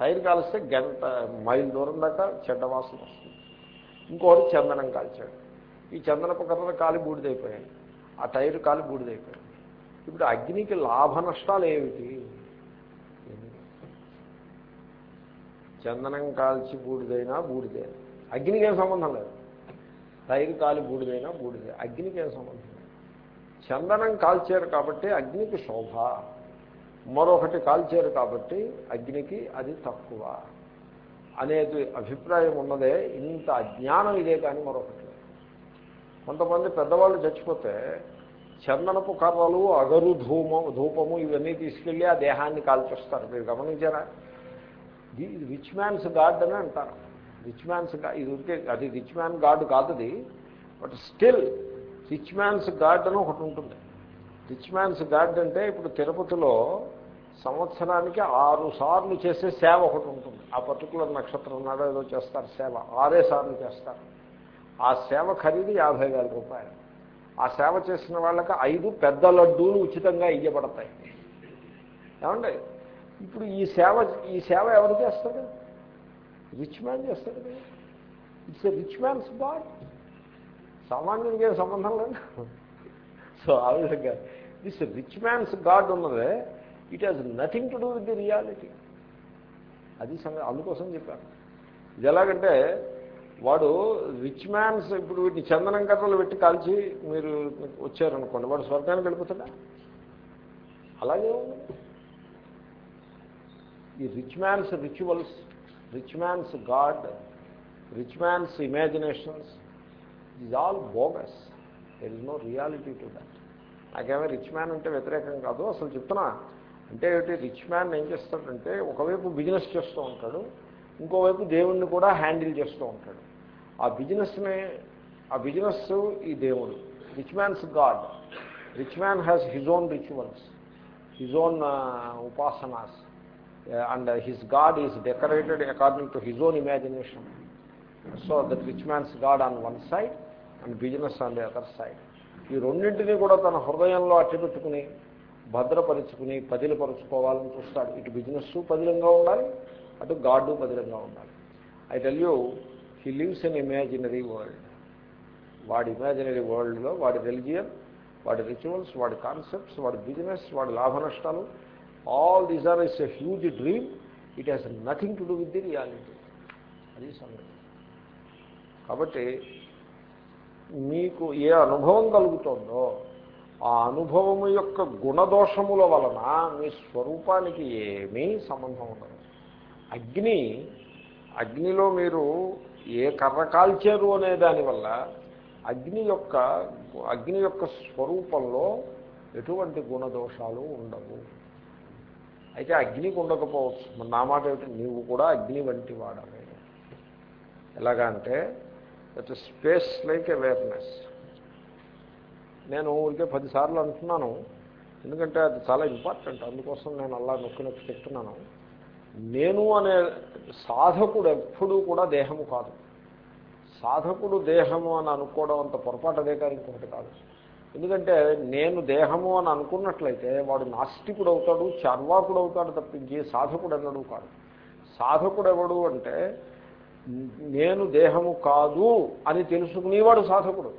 టైర్ కాల్స్తే గంట మైల్ దూరం దాకా చెడ్డ వాసన వస్తుంది. ఇంకోటి చందనం కాల్చాడు. ఈ చందనపు కర్ర కాలి బూడిదైపోయాయి. ఆ టైర్ కాలి బూడిదైపోయాయి ఇప్పుడు అగ్నికి లాభ నష్టాలు ఏమిటి? చందనం కాల్చి బూడిదైనా బూడిదే. అగ్నికి ఏం సంబంధం లేదు. టైర్ కాలి బూడిదైనా బూడిదే. అగ్నికి ఏం సంబంధం లేదు. చందనం కాల్చారు కాబట్టి అగ్నికి శోభ. మరొకటి కాల్చారు కాబట్టి అగ్నికి అది తక్కువ. అనేది అభిప్రాయం ఉన్నదే ఇంత అజ్ఞానం ఇదే కానీ మరొకటి కొంతమంది పెద్దవాళ్ళు చచ్చిపోతే చందనపు కర్రలు అగరు ధూమం ధూపము ఇవన్నీ తీసుకెళ్ళి ఆ దేహాన్ని కాల్చొస్తారు. మీరు గమనించారా? ఇది రిచ్ మ్యాన్స్ గాడ్ అని అంటారు. రిచ్ మ్యాన్స్ ఇది ఉంటే అది రిచ్ మ్యాన్ గాడ్ కాదు అది but still rich man's god అని ఒకటి ఉంటుంది. రిచ్ మ్యాన్స్ గాడ్ అంటే ఇప్పుడు తిరుపతిలో సంవత్సరానికి ఆరు సార్లు చేసే సేవ ఒకటి ఉంటుంది. ఆ పర్టికులర్ నక్షత్రం నాడు ఏదో చేస్తారు సేవ. ఆరే సార్లు చేస్తారు. ఆ సేవ ఖరీదు యాభై వేల రూపాయలు. ఆ సేవ చేసిన వాళ్ళకి ఐదు పెద్ద లడ్డూలు ఉచితంగా ఇయ్యబడతాయి. ఏమండి? ఇప్పుడు ఈ సేవ ఈ సేవ ఎవరు చేస్తారు? రిచ్ మ్యాన్ చేస్తాడు it's a rich man's body సామాన్యునికి ఏం సంబంధం లేదు. సో ఆ విధంగా దిస్ రిచ్ మ్యాన్స్ గాడ్ ఉన్నదే it has nothing to do with the reality అది సంగతి అందుకోసం చెప్పాను. ఇది ఎలాగంటే వాడు రిచ్ మ్యాన్స్ ఇప్పుడు వీటిని చందనం కర్రలు పెట్టి కాల్చి మీరు వచ్చారనుకోండి వాడు స్వర్గానికి వెళ్ళిపోతాడా? అలాగే ఉంది. ఈ rich man's rituals rich man's god rich man's imaginations is all bogus there is no reality to that నాకేమో రిచ్ మ్యాన్ అంటే వ్యతిరేకం కాదు. అసలు చెప్తున్నా అంటే ఏమిటి? రిచ్ మ్యాన్ ఏం చేస్తాడంటే ఒకవైపు బిజినెస్ చేస్తూ ఉంటాడు ఇంకోవైపు దేవుణ్ణి కూడా హ్యాండిల్ చేస్తూ ఉంటాడు. ఆ బిజినెస్ని ఆ బిజినెస్ ఈ దేవుడు. Rich man's god rich man has his own rituals his own ఉపాసనాస్ and his god is decorated according to his own imagination so that rich man's god on one side and business on the other side. ఈ రెండింటినీ కూడా తన హృదయంలో అట్టపెట్టుకుని భద్రపరుచుకుని పదిలపరుచుకోవాలని చూస్తాడు. ఇటు business పదిలంగా ఉండాలి అటు గాడు పదిలంగా ఉండాలి. I tell you he lives in imaginary world. వాడి ఇమాజినరీ వరల్డ్లో వాడి రిలిజియన్ వాడి రిచువల్స్ వాడి కాన్సెప్ట్స్ వాడి బిజినెస్ వాడి లాభ నష్టాలు all these are is a huge dream. It has nothing to do with the reality. అది సంగతి. కాబట్టి మీకు ఏ అనుభవం కలుగుతుందో ఆ అనుభవము యొక్క గుణదోషముల వలన మీ స్వరూపానికి ఏమీ సంబంధం ఉండదు. అగ్ని అగ్నిలో మీరు ఏ కర్ర కాల్చారు అనే దానివల్ల అగ్ని యొక్క అగ్ని యొక్క స్వరూపంలో ఎటువంటి గుణదోషాలు ఉండవు. అయితే అగ్నికి ఉండకపోవచ్చు. నా మాట ఏమిటి? నీవు కూడా అగ్ని వంటి వాడవే. ఎలాగంటే అంటే దట్ స్పేస్ లైక్ అవేర్నెస్ నేను ఊరికే పదిసార్లు అంటున్నాను. ఎందుకంటే అది చాలా ఇంపార్టెంట్ అందుకోసం నేను అలా నొక్కి నొక్కి చెప్తున్నాను. నేను అనే సాధకుడు ఎప్పుడూ కూడా దేహము కాదు. సాధకుడు దేహము అని అనుకోవడం అంత పొరపాటు అదే కానీ ఇంకొకటి కాదు. ఎందుకంటే నేను దేహము అని అనుకున్నట్లయితే వాడు నాస్తికుడు అవుతాడు చర్వాకుడు అవుతాడు తప్పించి సాధకుడు అన్నడు కాదు. సాధకుడు ఎవడు అంటే నేను దేహము కాదు అని తెలుసుకునేవాడు సాధకుడు.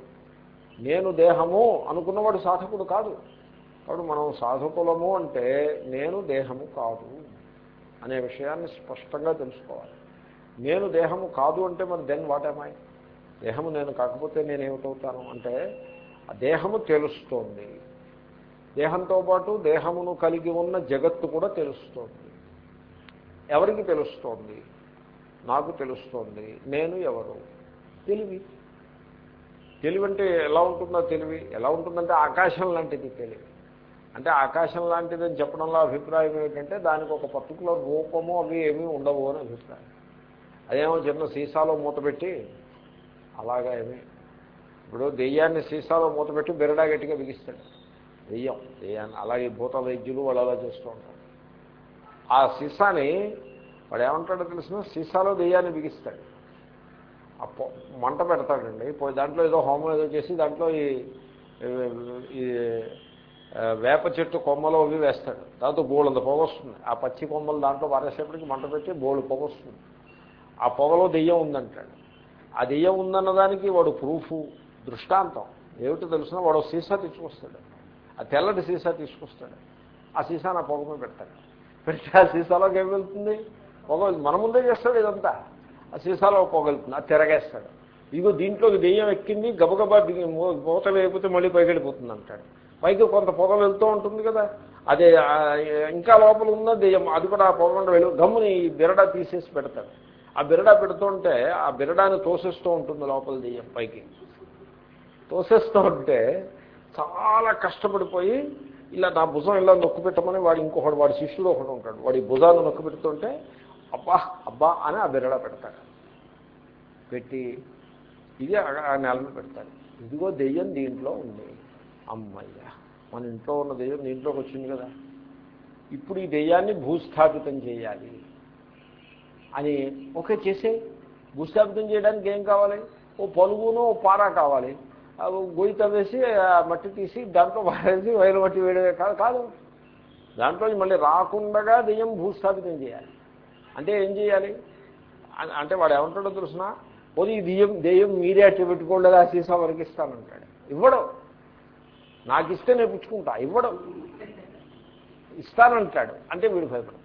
నేను దేహము అనుకున్నవాడు సాధకుడు కాదు. కాబట్టి మనం సాధకులము అంటే నేను దేహము కాదు అనే విషయాన్ని స్పష్టంగా తెలుసుకోవాలి. నేను దేహము కాదు అంటే మరి దెన్ వాట్ ఏమాయ్ దేహము నేను కాకపోతే నేనేమిటవుతాను అంటే ఆ దేహము తెలుస్తోంది. దేహంతో పాటు దేహమును కలిగి ఉన్న జగత్తు కూడా తెలుస్తోంది. ఎవరికి తెలుస్తోంది? నాకు తెలుస్తోంది నేను ఎవరు? తెలివి. తెలివి అంటే ఎలా ఉంటుందో తెలివి. ఎలా ఉంటుందంటే ఆకాశం లాంటిది తెలివి. అంటే ఆకాశం లాంటిదని చెప్పడంలో అభిప్రాయం ఏమిటంటే దానికి ఒక పర్టికులర్ రూపము అవి ఏమీ ఉండవు అని అభిప్రాయం. అదేమో చిన్న సీసాలో మూతపెట్టి అలాగా ఏమి. ఇప్పుడు దెయ్యాన్ని సీసాలో మూతపెట్టి బెరడా గట్టిగా బిగిస్తాడు. దెయ్యం దెయ్యాన్ని అలాగే భూత వైద్యులు వాళ్ళు అలా చేస్తూ ఉంటారు. ఆ సీసాని వాడు ఏమంటాడో తెలిసిన? సీసాలో దెయ్యాన్ని బిగిస్తాడు. ఆ మంట పెడతాడండి. పోయి దాంట్లో ఏదో హోమం ఏదో చేసి దాంట్లో ఈ ఈ వేప చెట్టు కొమ్మలు అవి వేస్తాడు. దాంతో బోళ్ళంత పొగ వస్తుంది. ఆ పచ్చి కొమ్మలు దాంట్లో పారేసేపటికి మంట పెట్టి బోళ్ళు పొగ వస్తుంది. ఆ పొగలో దెయ్యం ఉందంటాడు. ఆ దెయ్యం ఉందన్న దానికి వాడు ప్రూఫ్ దృష్టాంతం. ఏమిటో తెలిసిన? వాడు సీసా తీసుకొస్తాడు. ఆ తెల్లటి సీసా తీసుకొస్తాడు. ఆ సీసా నా పొగమే పెడతాడు. పెడితే ఆ సీసాలోకి ఏం వెళ్తుంది? పొగ మన ముందే చేస్తాడు ఇదంతా. ఆ సీసాలో పొగలుతుంది వెళ్తుంది అది తిరగేస్తాడు. ఇదిగో దీంట్లోకి దెయ్యం ఎక్కింది గబగబా మూత లేకపోతే మళ్ళీ పైకి వెళ్ళిపోతుంది అంటాడు. పైకి కొంత పొగ వెళ్తూ ఉంటుంది కదా అదే ఇంకా లోపల ఉందా దెయ్యం? అది కూడా ఆ పొగ వెళ్ళి గమ్ముని ఈ బిరడా తీసేసి పెడతాడు. ఆ బిరడా పెడుతుంటే ఆ బిరడాన్ని తోసేస్తూ ఉంటుంది లోపల దెయ్యం పైకి. తోసేస్తూ ఉంటే చాలా కష్టపడిపోయి ఇలా నా భుజం ఇలా నొక్కు పెట్టమని వాడు ఇంకొకడు వాడి శిష్యుడు ఒకడు ఉంటాడు. వాడి భుజాన్ని నొక్కు పెడుతుంటే అబ్బా అబ్బా అని ఆ బిరళ పెడతాడు. పెట్టి ఇది ఆ నెల పెడతాడు. ఇదిగో దెయ్యం దీంట్లో ఉంది. అమ్మయ్య మన ఇంట్లో ఉన్న దెయ్యం దీంట్లోకి వచ్చింది కదా. ఇప్పుడు ఈ దెయ్యాన్ని భూస్థాపితం చేయాలి అని ఓకే చేసే భూస్థాపితం చేయడానికి ఏం కావాలి? ఓ పలుగును ఓ పారా కావాలి. గొయ్యి తవ్వేసి మట్టి తీసి దాంట్లో వాడేసి వైరు మట్టి వేయడమే కాదు కాదు. దాంట్లో మళ్ళీ రాకుండా దెయ్యం భూస్థాపితం చేయాలి. అంటే ఏం చేయాలి? అంటే వాడు ఏమంటాడో తెలుసిన? పోనీ దెయ్యం దెయ్యం మీరే అట్టు పెట్టుకోండి ఆ సీసా వరకు ఇస్తానంటాడు. ఇవ్వడం. నాకు ఇస్తే నేను పుచ్చుకుంటా ఇవ్వడం. ఇస్తానంటాడు. అంటే వీడు భయపడతాడు.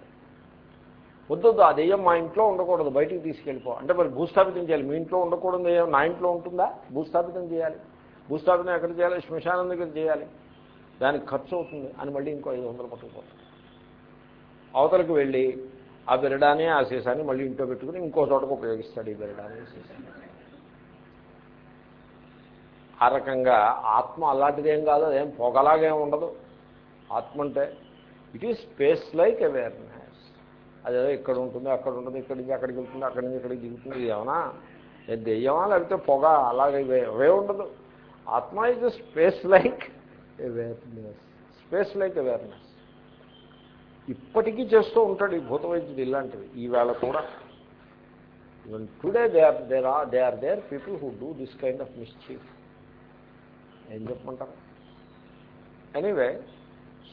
వద్దొద్దు ఆ దెయ్యం మా ఇంట్లో ఉండకూడదు బయటికి తీసుకెళ్ళిపో. అంటే మరి భూస్థాపితం చేయాలి. మీ ఇంట్లో ఉండకూడదు దెయ్యం నా ఇంట్లో ఉంటుందా? భూస్థాపితం చేయాలి. భూస్థాపితం ఎక్కడ చేయాలి? శ్మశానం దగ్గర చేయాలి. దానికి ఖర్చు అవుతుంది అని మళ్ళీ ఇంకో ఐదు వందలు పట్టుకుపోతాడు. అవతలకు వెళ్ళి ఆ బెరడాన్ని ఆ సీసాన్ని మళ్ళీ ఇంట్లో పెట్టుకుని ఇంకో చోటకు ఉపయోగిస్తాడు ఈ బెరడాన్ని సీసాన్ని ఆ రకంగా ఆత్మ అలాంటిదేం కాదు అదేం పొగలాగేం ఉండదు. ఆత్మ అంటే it is space like awareness అదేదో ఇక్కడ ఉంటుంది అక్కడ ఉంటుంది ఇక్కడి నుంచి అక్కడికి వెళ్తుంది అక్కడి నుంచి ఇక్కడికి దిగుతుంది ఏమన్నా? దెయ్యమా లేకపోతే పొగ అలాగే అవే ఉండదు. ఆత్మ is space like awareness space like awareness ఇప్పటికీ చేస్తూ ఉంటాడు ఈ భూత వైద్యుడు ఇలాంటివి. ఈవేళ కూడా today they are there are they are there people who do this kind of mischief ఏం చెప్పమంటారు? ఎనీవే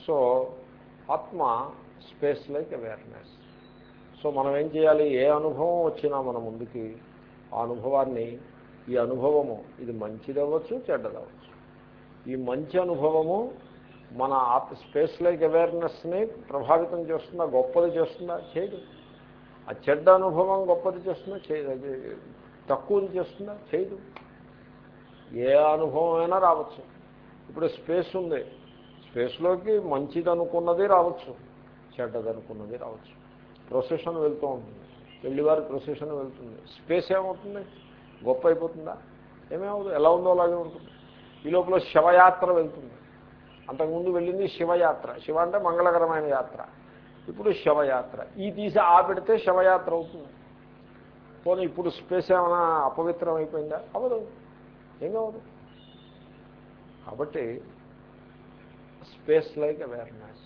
సో ఆత్మ స్పేస్ లైక్ అవేర్నెస్ సో మనం ఏం చేయాలి? ఏ అనుభవం వచ్చినా మన ముందుకి ఆ అనుభవాన్ని ఈ అనుభవము ఇది మంచిది అవ్వచ్చు చెడ్డదవచ్చు ఈ మంచి అనుభవము మన ఆత్ స్పేస్ లైక్ అవేర్నెస్ని ప్రభావితం చేస్తుందా గొప్పది చేస్తుందా? చేయదు. ఆ చెడ్డ అనుభవం గొప్పది చేస్తుందా? చేయదు. తక్కువది చేస్తుందా? చేయదు. ఏ అనుభవం అయినా రావచ్చు. ఇప్పుడు స్పేస్ ఉంది. స్పేస్లోకి మంచిది అనుకున్నది రావచ్చు. చెడ్డది అనుకున్నది రావచ్చు. ప్రొసెషన్ వెళ్తూ ఉంటుంది. పెళ్ళివారి ప్రొసెషన్ వెళ్తుంది. స్పేస్ ఏమవుతుంది? గొప్ప అయిపోతుందా? ఏమేమవుతుంది ఎలా ఉందో అలాగే ఉంటుంది. ఈ లోపల శవయాత్ర వెళ్తుంది. అంతకుముందు వెళ్ళింది శివయాత్ర. శివ అంటే మంగళకరమైన యాత్ర. ఇప్పుడు శవయాత్ర. ఈ తీసి ఆపెడితే శవయాత్ర అవుతుంది. పోనీ ఇప్పుడు స్పేస్ ఏమైనా అపవిత్రం అయిపోయిందా? అవదు ఏమవదు కాబట్టి స్పేస్ లైక్ అవేర్నెస్.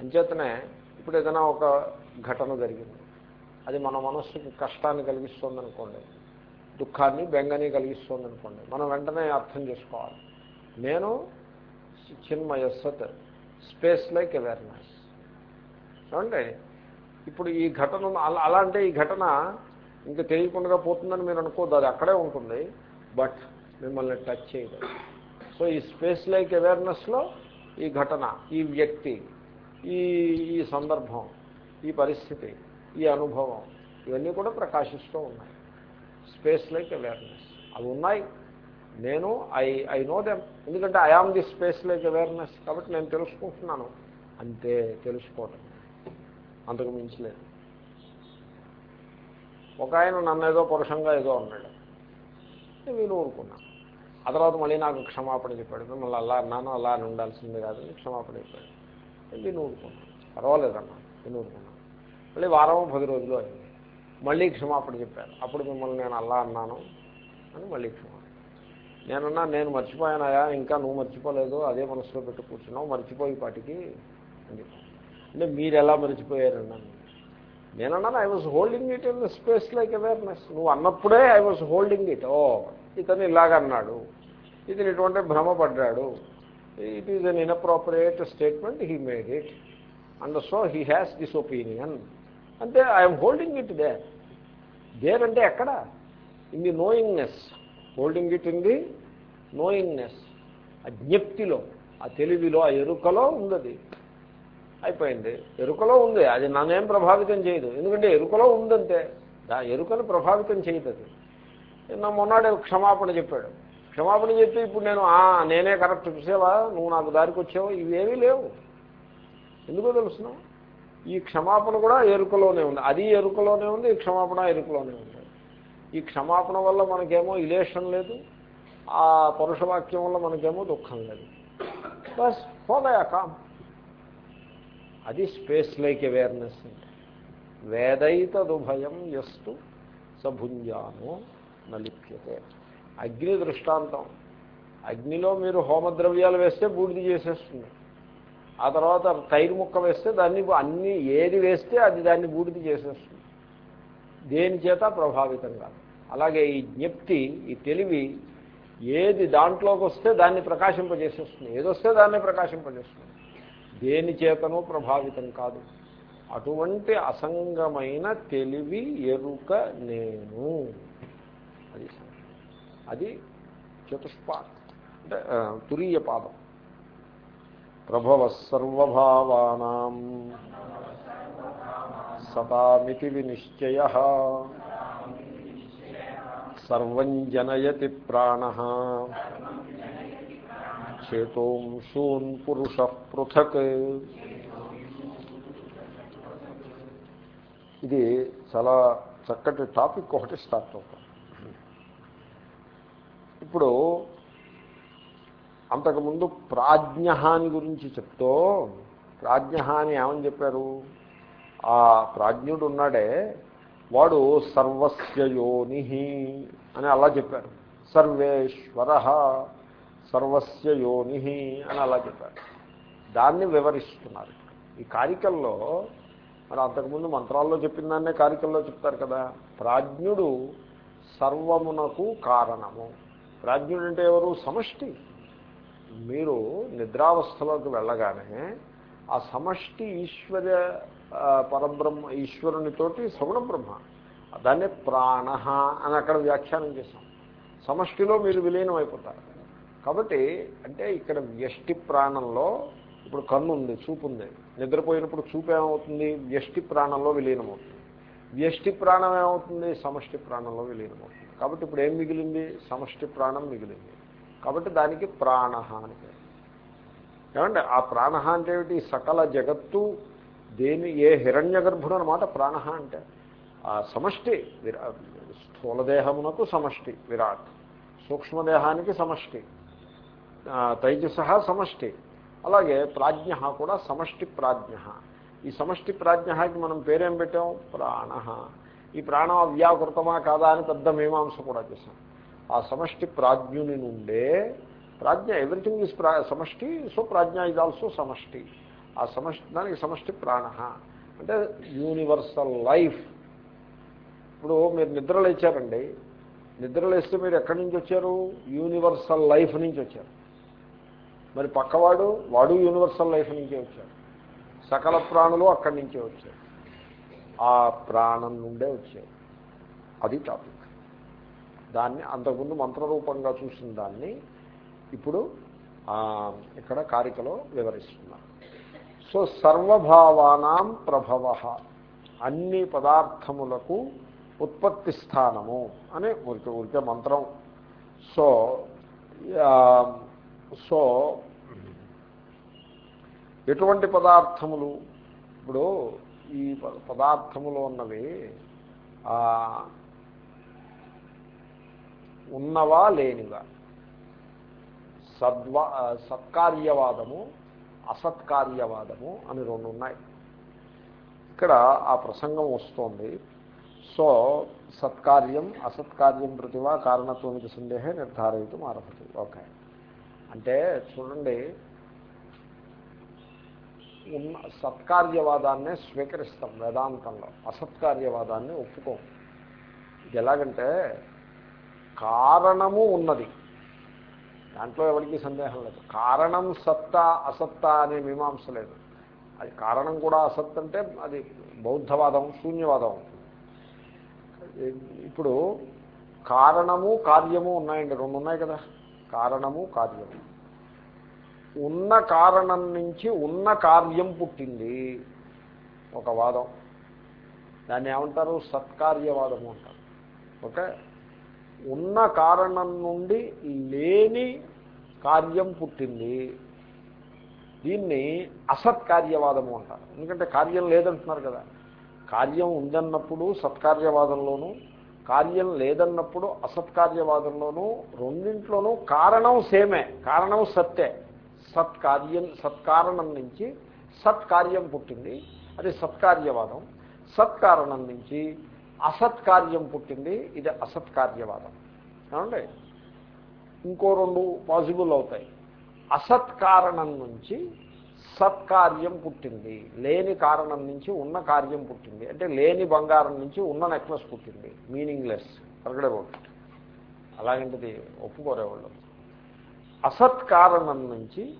అంచేతనే ఇప్పుడు ఏదైనా ఒక ఘటన జరిగింది. అది మన మనస్సుకి కష్టాన్ని కలిగిస్తుంది అనుకోండి దుఃఖాన్ని బెంగని కలిగిస్తుంది అనుకోండి మనం వెంటనే అర్థం చేసుకోవాలి. నేను చిన్మయ సత్ స్పేస్ లైక్ అవేర్నెస్. ఏమంటే ఇప్పుడు ఈ ఘటన అలా అలా అంటే ఈ ఘటన ఇంకా తెలియకుండా పోతుందని మీరు అనుకోద్దు అది అక్కడే ఉంటుంది బట్ మిమ్మల్ని టచ్ చేయదు. సో ఈ స్పేస్ లైక్ అవేర్నెస్లో ఈ ఘటన ఈ వ్యక్తి ఈ ఈ సందర్భం ఈ పరిస్థితి ఈ అనుభవం ఇవన్నీ కూడా ప్రకాశిస్తూ ఉన్నాయి. Space like awareness. అవి ఉన్నాయి. నేను ఐ ఐ నో దెమ్ ఎందుకంటే I am the space like awareness కాబట్టి నేను తెలుసుకుంటున్నాను. అంతే తెలుసుకోవటం. అంతకు మించలేదు ఒక ఆయన నన్ను ఏదో పురుషంగా ఏదో అన్నాడు. నేను ఊరుకున్నాను ఆ తర్వాత మళ్ళీ నాకు క్షమాపణ చెప్పాడు. మిమ్మల్ని అలా అన్నాను అలా అని ఉండాల్సింది కాదని క్షమాపణ చెప్పాడు. నేను ఊరుకున్నాను పర్వాలేదన్నా నేను ఊరుకున్నాను మళ్ళీ వారం పది రోజులు అయింది. మళ్ళీ క్షమాపణ చెప్పారు అప్పుడు మిమ్మల్ని నేను అలా అన్నాను అని మళ్ళీ క్షమాపణ నేనన్నా నేను మర్చిపోయానయా? ఇంకా నువ్వు మర్చిపోలేదు అదే మనసులో పెట్టు కూర్చున్నావు మర్చిపోయి పాటికి అని అంటే మీరు ఎలా మర్చిపోయారన్నాను నేనన్నాను I was holding it in space like awareness నువ్వు అన్నప్పుడే ఐ వాజ్ హోల్డింగ్ ఇట్ ఓ ఇతను ఇలాగ అన్నాడు. ఇతను ఇటువంటి భ్రమపడ్డాడు. It is an inappropriate statement he made it and so he has this opinion అంటే I'm holding it there there అంటే ఎక్కడ? In the knowingness holding it in the knowingness. ఆ జ్ఞప్తిలో ఆ తెలివిలో ఆ ఎరుకలో ఉంది అయిపోయింది. ఎరుకలో ఉంది. అది నన్నేం ప్రభావితం చేయదు. ఎందుకంటే ఎరుకలో ఉందంటే ఆ ఎరుకను ప్రభావితం చేయదు అది నా మొన్నాడే క్షమాపణ చెప్పాడు. క్షమాపణ చెప్పి ఇప్పుడు నేను "ఆ, నేనే కరెక్ట్ చూసేవా? నువ్వు నాకు దారికి వచ్చావు? ఇవేమీ లేవు. ఎందుకో తెలుసిన? ఈ క్షమాపణ కూడా ఎరుకలోనే ఉంది. అది ఎరుకలోనే ఉంది ఈ క్షమాపణ ఎరుకలోనే ఉంది. ఈ క్షమాపణ వల్ల మనకేమో ఇలేషన్ లేదు ఆ పరుషవాక్యం వల్ల మనకేమో దుఃఖం లేదు. బస్ పోదయా కామ్ అది స్పేస్ లైక్ అవేర్నెస్ అంటే వేదైతదుభయం ఎస్తు సభుంజాను నలిప్యతే. అగ్ని దృష్టాంతం. అగ్నిలో మీరు హోమద్రవ్యాలు వేస్తే బూడిది చేసేస్తుంది. ఆ తర్వాత తైరు ముక్క వేస్తే దాన్ని అన్ని ఏది వేస్తే అది దాన్ని బూడిది చేసేస్తుంది. దేని చేత? ప్రభావితం కాదు. అలాగే ఈ జ్ఞప్తి ఈ తెలివి ఏది దాంట్లోకి వస్తే దాన్ని ప్రకాశింపజేసేస్తుంది. ఏదొస్తే దాన్ని ప్రకాశింపజేస్తుంది. దేని చేతనూ ప్రభావితం కాదు. అటువంటి అసంగమైన తెలివి ఎరుక నేను. అది అది చతుష్పాద్. అంటే తురీయ పాదం. ప్రభవ సర్వభావానా సతామితి వినిశ్చయ. సర్వం జనయతి ప్రాణ. చేతోంశూన్ పురుష పృథక్. ఇది చాలా చక్కటి టాపిక్ ఒకటి స్టార్ట్ అవుతుంది. ఇప్పుడు అంతకుముందు ప్రాజ్ఞహాని గురించి చెప్తూ ప్రాజ్ఞహాని ఏమని చెప్పారు? ఆ ప్రాజ్ఞుడు ఉన్నాడే వాడు సర్వస్యయోని అని అలా చెప్పారు. సర్వేశ్వర సర్వస్యయోని అని అలా చెప్పారు. దాన్ని వివరిస్తున్నారు. ఈ కారికల్లో మరి అంతకుముందు మంత్రాల్లో చెప్పిన దాన్నే కారికల్లో చెప్తారు కదా. ప్రాజ్ఞుడు సర్వమునకు కారణము. ప్రాజ్ఞుడు అంటే ఎవరు? సమష్టి. మీరు నిద్రావస్థలోకి వెళ్ళగానే ఆ సమష్టి ఈశ్వర పరబ్రహ్మ ఈశ్వరునితోటి సగుణ బ్రహ్మ. దాన్నే ప్రాణ అని అక్కడ వ్యాఖ్యానం చేశాం. సమష్టిలో మీరు విలీనం అయిపోతారు కాబట్టి అంటే ఇక్కడ వ్యష్టి ప్రాణంలో ఇప్పుడు కన్ను ఉంది చూపు ఉంది నిద్రపోయినప్పుడు చూపు ఏమవుతుంది? వ్యష్టి ప్రాణంలో విలీనమవుతుంది. వ్యష్టి ప్రాణం ఏమవుతుంది? సమష్టి ప్రాణంలో విలీనం అవుతుంది కాబట్టి ఇప్పుడు ఏం మిగిలింది? సమష్టి ప్రాణం మిగిలింది. కాబట్టి దానికి ప్రాణ అని పేరు. ఏమంటే ఆ ప్రాణ అంటే ఏమిటి? సకల జగత్తు దేని ఏ హిరణ్య గర్భుడు అనమాట ప్రాణ అంటే. ఆ సమష్టి విరా స్థూలదేహమునకు సమష్టి విరాట్. సూక్ష్మదేహానికి సమష్టి. ఆ, సమష్టి. అలాగే ప్రాజ్ఞ కూడా సమష్టి ప్రాజ్ఞ. ఈ సమష్టి ప్రాజ్ఞకి మనం పేరేం పెట్టాం? ప్రాణ ఈ ప్రాణం అవ్యాకృతమా కాదా అని పెద్ద మీమాంస కూడా చేశాం. ఆ సమష్టి ప్రాజ్ఞుని నుండే ప్రాజ్ఞ ఎవ్రీథింగ్ ఈజ్ ప్రా సమష్టి సో ప్రాజ్ఞ ఇస్ ఆల్సో సమష్టి. ఆ సమష్టి దానికి సమష్టి ప్రాణ. అంటే యూనివర్సల్ లైఫ్ ఇప్పుడు మీరు నిద్ర లేచారండి. నిద్ర లేస్తే మీరు ఎక్కడి నుంచి వచ్చారు? యూనివర్సల్ లైఫ్ నుంచి వచ్చారు. మరి పక్కవాడు వాడు యూనివర్సల్ లైఫ్ నుంచే వచ్చాడు. సకల ప్రాణులు అక్కడి నుంచే వచ్చారు ఆ ప్రాణం నుండే వచ్చారు అది టాపిక్ దాన్ని అంతకుముందు మంత్రరూపంగా చూసిన దాన్ని ఇప్పుడు ఇక్కడ కారికలో వివరిస్తున్నారు. సో సర్వభావానాం ప్రభవ అన్ని పదార్థములకు ఉత్పత్తి స్థానము అని ఊరికే ఊరికే మంత్రం. సో సో ఎటువంటి పదార్థములు? ఇప్పుడు ఈ ప- పదార్థములు ఉన్నవి ఉన్నవా లేనివా? సద్వా సత్కార్యవాదము అసత్కార్యవాదము అని రెండు ఉన్నాయి ఇక్కడ ఆ ప్రసంగం వస్తోంది. సో సత్కార్యం అసత్కార్యం ప్రతివా కారణత్వానికి సందేహే నిర్ధారయితం ఆరభతి ఓకే. అంటే చూడండి ఉన్న సత్కార్యవాదాన్నే స్వీకరిస్తాం వేదాంతంలో. అసత్కార్యవాదాన్ని ఒప్పుకోం. ఇది ఎలాగంటే కారణము ఉన్నది. దాంట్లో ఎవరికి సందేహం లేదు. కారణం సత్తా అసత్తా అనే మీమాంస లేదు. అది కారణం కూడా అసత్ అంటే అది బౌద్ధవాదం శూన్యవాదం. అవుతుంది ఇప్పుడు కారణము కార్యము ఉన్నాయండి. రెండు ఉన్నాయి కదా. కారణము కార్యము. ఉన్న కారణం నుంచి ఉన్న కార్యం పుట్టింది ఒక వాదం. దాన్ని ఏమంటారు? సత్కార్యవాదము అంటారు. ఓకే? ఉన్న కారణం నుండి లేని కార్యం పుట్టింది. దీన్ని అసత్కార్యవాదము అంటారు. ఎందుకంటే కార్యం లేదంటున్నారు కదా. కార్యం ఉందన్నప్పుడు సత్కార్యవాదంలోనూ కార్యం లేదన్నప్పుడు అసత్కార్యవాదంలోనూ రెండింట్లోనూ కారణం సేమే కారణం సత్తే. సత్కార్యం సత్కారణం నుంచి సత్కార్యం పుట్టింది. అది సత్కార్యవాదం. సత్కారణం నుంచి అసత్కార్యం పుట్టింది. ఇది అసత్కార్యవాదం. ఏమండి? ఇంకో రెండు పాసిబుల్ అవుతాయి. అసత్కారణం నుంచి సత్కార్యం పుట్టింది. లేని కారణం నుంచి ఉన్న కార్యం పుట్టింది. అంటే లేని బంగారం నుంచి ఉన్న నెక్లెస్ పుట్టింది. మీనింగ్లెస్ అక్కడే ఒకటి అలాగంటిది ఒప్పుకోరేవాళ్ళు. అసత్ కారణం నుంచి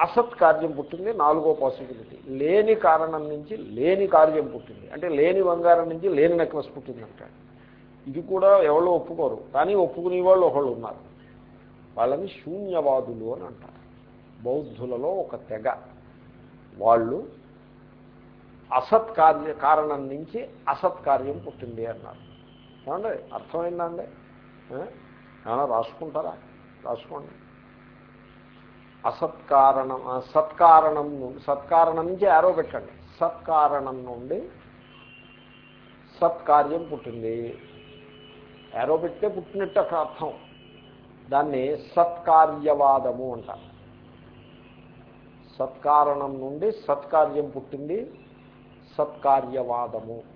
అసత్ కార్యం పుట్టింది నాలుగో పాసిబిలిటీ లేని కారణం నుంచి లేని కార్యం పుట్టింది. అంటే లేని బంగారం నుంచి లేని నెక్లెస్ పుట్టింది ఇది కూడా ఎవరు ఒప్పుకోరు. కానీ ఒప్పుకునే వాళ్ళు ఒకళ్ళు ఉన్నారు. వాళ్ళని శూన్యవాదులు అని అంటారు. బౌద్ధులలో ఒక తెగ. వాళ్ళు అసత్ కార్య కారణం నుంచి అసత్కార్యం పుట్టింది అన్నారు. ఏమండి? అర్థమైందండి ఏమైనా రాసుకుంటారా? రాసుకోండి. అసత్కారణం సత్కారణం నుండి సత్కారణం నుంచి ఆరో పెట్టండి. సత్కారణం నుండి సత్కార్యం పుట్టింది. ఆరో పెడితే పుట్టినట్టు అర్థం. దాన్ని సత్కార్యవాదము అంటారు. సత్కారణం నుండి సత్కార్యం పుట్టింది. సత్కార్యవాదము.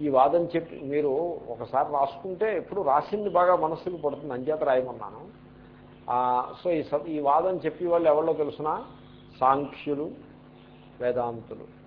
ఈ వాదం చెప్పి మీరు ఒకసారి రాసుకుంటే ఎప్పుడు రాసింది బాగా మనస్సుకు పడుతుంది అంచేత రాయమన్నాను. సో ఈ ఈ వాదం చెప్పి వాళ్ళు ఎవరో తెలుసిన? సాంఖ్యులు వేదాంతులు.